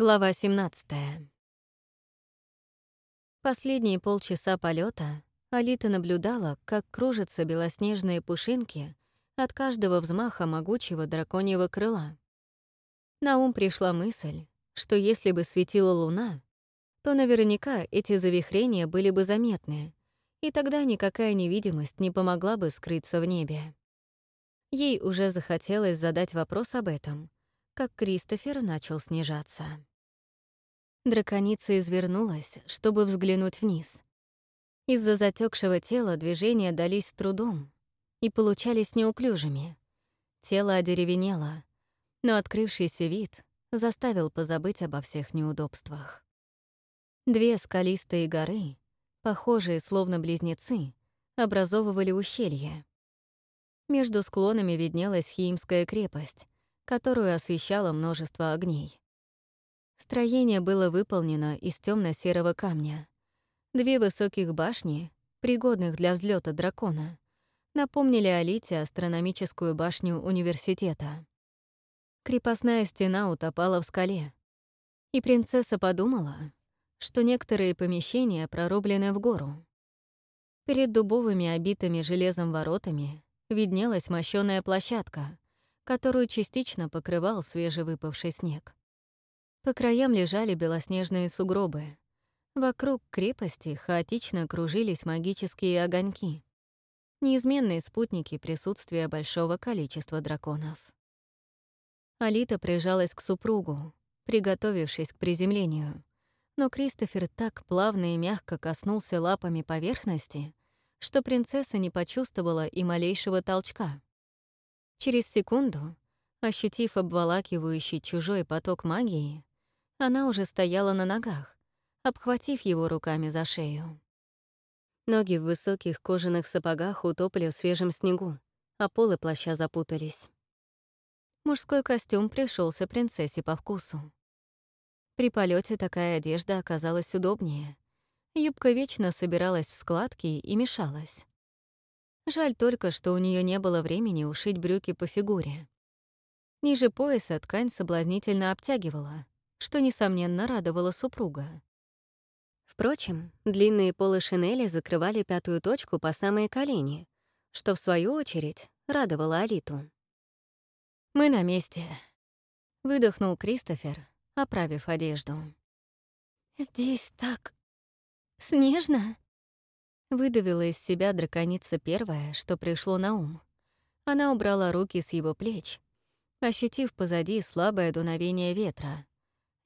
Глава 17. Последние полчаса полета Алита наблюдала, как кружатся белоснежные пушинки от каждого взмаха могучего драконьего крыла. На ум пришла мысль, что если бы светила луна, то наверняка эти завихрения были бы заметны, и тогда никакая невидимость не помогла бы скрыться в небе. Ей уже захотелось задать вопрос об этом, как Кристофер начал снижаться. Драконица извернулась, чтобы взглянуть вниз. Из-за затекшего тела движения дались с трудом и получались неуклюжими. Тело одеревенело, но открывшийся вид заставил позабыть обо всех неудобствах. Две скалистые горы, похожие словно близнецы, образовывали ущелье. Между склонами виднелась Химская крепость, которую освещало множество огней. Строение было выполнено из темно серого камня. Две высоких башни, пригодных для взлета дракона, напомнили Алите астрономическую башню университета. Крепостная стена утопала в скале, и принцесса подумала, что некоторые помещения прорублены в гору. Перед дубовыми обитыми железом воротами виднелась мощёная площадка, которую частично покрывал свежевыпавший снег. По краям лежали белоснежные сугробы. Вокруг крепости хаотично кружились магические огоньки. Неизменные спутники присутствия большого количества драконов. Алита прижалась к супругу, приготовившись к приземлению. Но Кристофер так плавно и мягко коснулся лапами поверхности, что принцесса не почувствовала и малейшего толчка. Через секунду, ощутив обволакивающий чужой поток магии, она уже стояла на ногах, обхватив его руками за шею. Ноги в высоких кожаных сапогах утопли в свежем снегу, а полы плаща запутались. Мужской костюм пришелся принцессе по вкусу. При полете такая одежда оказалась удобнее. Юбка вечно собиралась в складки и мешалась. Жаль только, что у нее не было времени ушить брюки по фигуре. Ниже пояса ткань соблазнительно обтягивала, что, несомненно, радовало супруга. Впрочем, длинные полы шинели закрывали пятую точку по самые колени, что, в свою очередь, радовало Алиту. «Мы на месте», — выдохнул Кристофер, оправив одежду. «Здесь так снежно?» Выдавила из себя драконица первое, что пришло на ум. Она убрала руки с его плеч, ощутив позади слабое дуновение ветра.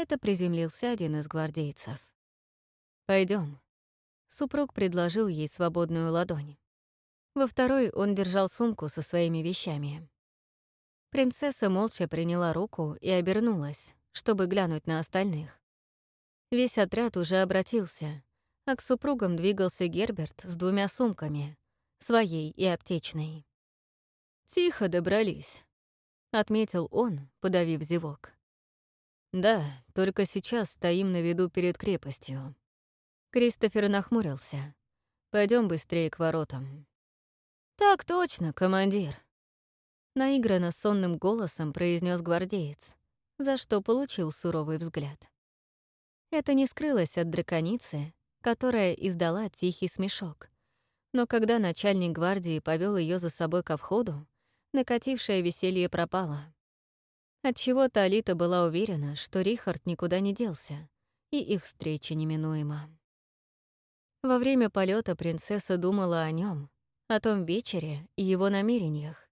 Это приземлился один из гвардейцев. Пойдем. Супруг предложил ей свободную ладонь. Во второй он держал сумку со своими вещами. Принцесса молча приняла руку и обернулась, чтобы глянуть на остальных. Весь отряд уже обратился, а к супругам двигался Герберт с двумя сумками, своей и аптечной. «Тихо добрались», — отметил он, подавив зевок. «Да, только сейчас стоим на виду перед крепостью». Кристофер нахмурился. Пойдем быстрее к воротам». «Так точно, командир», — наигранно сонным голосом произнес гвардеец, за что получил суровый взгляд. Это не скрылось от драконицы, которая издала тихий смешок. Но когда начальник гвардии повел ее за собой ко входу, накатившее веселье пропало. Отчего-то Алита была уверена, что Рихард никуда не делся, и их встреча неминуема. Во время полета принцесса думала о нем, о том вечере и его намерениях.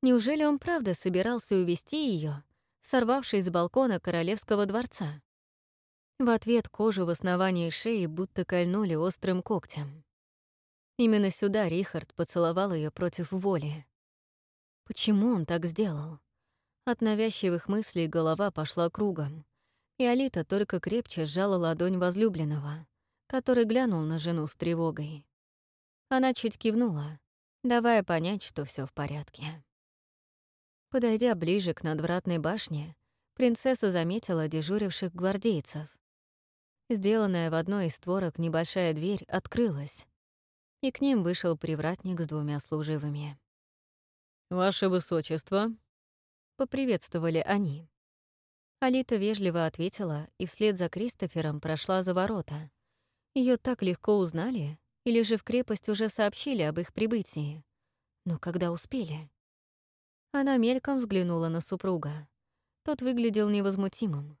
Неужели он правда собирался увести ее, сорвавшись с балкона королевского дворца? В ответ кожу в основании шеи будто кольнули острым когтем. Именно сюда Рихард поцеловал ее против воли. Почему он так сделал? От навязчивых мыслей голова пошла кругом, и Алита только крепче сжала ладонь возлюбленного, который глянул на жену с тревогой. Она чуть кивнула, давая понять, что все в порядке. Подойдя ближе к надвратной башне, принцесса заметила дежуривших гвардейцев. Сделанная в одной из створок небольшая дверь открылась, и к ним вышел привратник с двумя служивыми. «Ваше Высочество», — поприветствовали они. Алита вежливо ответила и вслед за Кристофером прошла за ворота. Ее так легко узнали, или же в крепость уже сообщили об их прибытии. Но когда успели? Она мельком взглянула на супруга. Тот выглядел невозмутимым,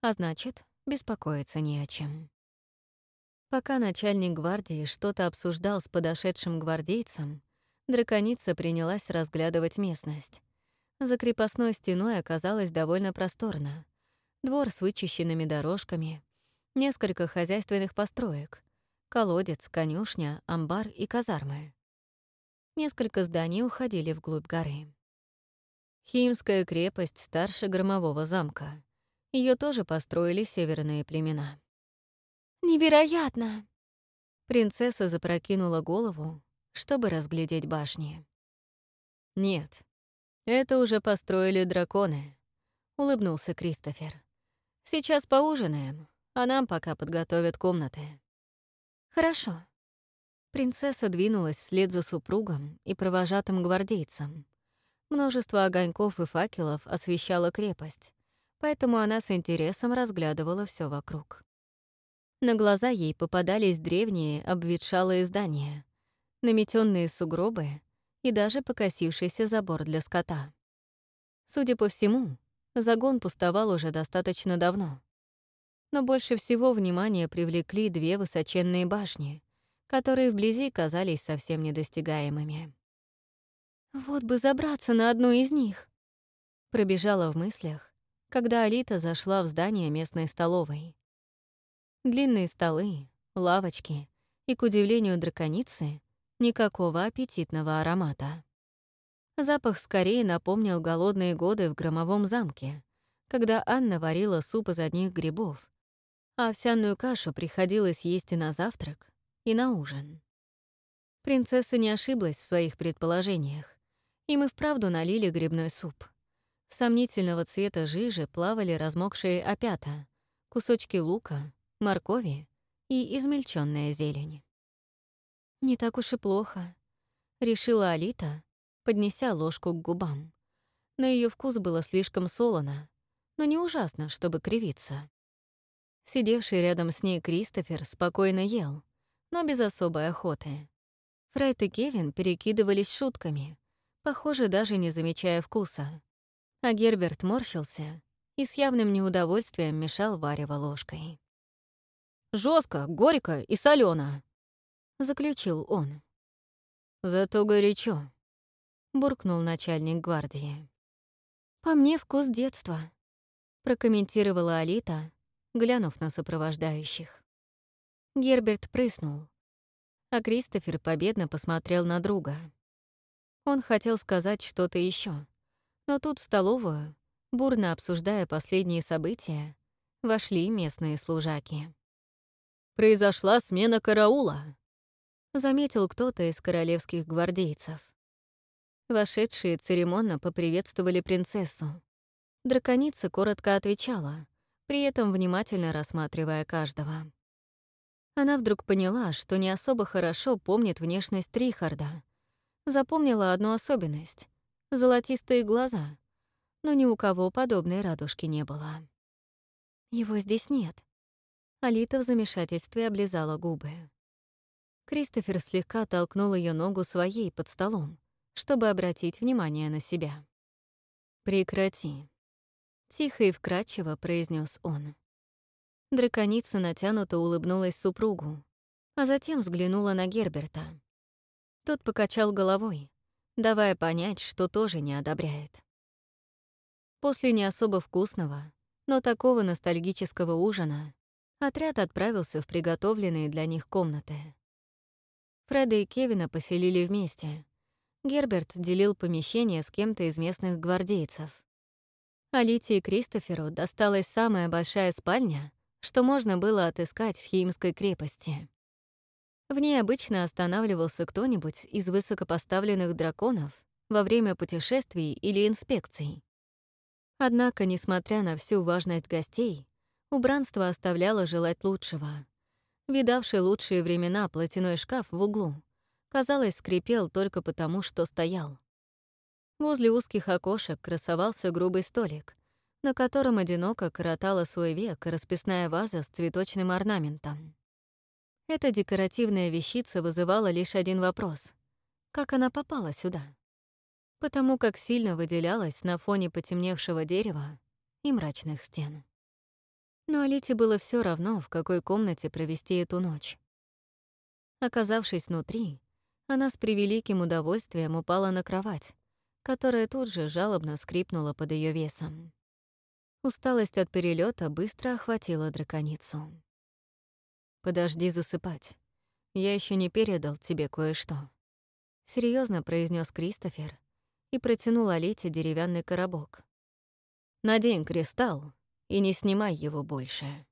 а значит, беспокоиться не о чем. Пока начальник гвардии что-то обсуждал с подошедшим гвардейцем, драконица принялась разглядывать местность. За крепостной стеной оказалось довольно просторно. Двор с вычищенными дорожками, несколько хозяйственных построек, колодец, конюшня, амбар и казармы. Несколько зданий уходили вглубь горы. Химская крепость старше громового замка. Ее тоже построили северные племена. «Невероятно!» Принцесса запрокинула голову, чтобы разглядеть башни. «Нет, это уже построили драконы», — улыбнулся Кристофер. «Сейчас поужинаем, а нам пока подготовят комнаты». «Хорошо». Принцесса двинулась вслед за супругом и провожатым гвардейцем. Множество огоньков и факелов освещало крепость, поэтому она с интересом разглядывала все вокруг. На глаза ей попадались древние обветшалые здания, наметенные сугробы и даже покосившийся забор для скота. Судя по всему, загон пустовал уже достаточно давно. Но больше всего внимания привлекли две высоченные башни, которые вблизи казались совсем недостигаемыми. «Вот бы забраться на одну из них!» Пробежала в мыслях, когда Алита зашла в здание местной столовой. Длинные столы, лавочки и, к удивлению драконицы, Никакого аппетитного аромата. Запах скорее напомнил голодные годы в громовом замке, когда Анна варила суп из одних грибов, а овсяную кашу приходилось есть и на завтрак, и на ужин. Принцесса не ошиблась в своих предположениях. И вправду налили грибной суп. В сомнительного цвета жижи плавали размокшие опята, кусочки лука, моркови и измельченная зелень. «Не так уж и плохо», — решила Алита, поднеся ложку к губам. На ее вкус было слишком солоно, но не ужасно, чтобы кривиться. Сидевший рядом с ней Кристофер спокойно ел, но без особой охоты. Фред и Кевин перекидывались шутками, похоже, даже не замечая вкуса. А Герберт морщился и с явным неудовольствием мешал варево ложкой. Жестко, горько и солено, — заключил он. «Зато горячо», — буркнул начальник гвардии. «По мне вкус детства», — прокомментировала Алита, глянув на сопровождающих. Герберт прыснул, а Кристофер победно посмотрел на друга. Он хотел сказать что-то еще, но тут в столовую, бурно обсуждая последние события, вошли местные служаки. «Произошла смена караула», заметил кто-то из королевских гвардейцев. Вошедшие церемонно поприветствовали принцессу. Драконица коротко отвечала, при этом внимательно рассматривая каждого. Она вдруг поняла, что не особо хорошо помнит внешность Трихарда. Запомнила одну особенность — золотистые глаза, но ни у кого подобной радужки не было. «Его здесь нет». Алита в замешательстве облизала губы. Кристофер слегка толкнул ее ногу своей под столом, чтобы обратить внимание на себя. «Прекрати», — тихо и вкрадчиво произнес он. Драконица натянуто улыбнулась супругу, а затем взглянула на Герберта. Тот покачал головой, давая понять, что тоже не одобряет. После не особо вкусного, но такого ностальгического ужина отряд отправился в приготовленные для них комнаты. Фреда и Кевина поселили вместе. Герберт делил помещение с кем-то из местных гвардейцев. Алите и Кристоферу досталась самая большая спальня, что можно было отыскать в Химской крепости. В ней обычно останавливался кто-нибудь из высокопоставленных драконов во время путешествий или инспекций. Однако, несмотря на всю важность гостей, убранство оставляло желать лучшего. Видавший лучшие времена платяной шкаф в углу, казалось, скрипел только потому, что стоял. Возле узких окошек красовался грубый столик, на котором одиноко коротала свой век расписная ваза с цветочным орнаментом. Эта декоративная вещица вызывала лишь один вопрос — как она попала сюда? Потому как сильно выделялась на фоне потемневшего дерева и мрачных стен. Но Алите было все равно, в какой комнате провести эту ночь. Оказавшись внутри, она с превеликим удовольствием упала на кровать, которая тут же жалобно скрипнула под ее весом. Усталость от перелета быстро охватила драконицу. «Подожди засыпать. Я еще не передал тебе кое-что», — серьезно произнес Кристофер и протянул Алите деревянный коробок. «Надень кристалл и не снимай его больше».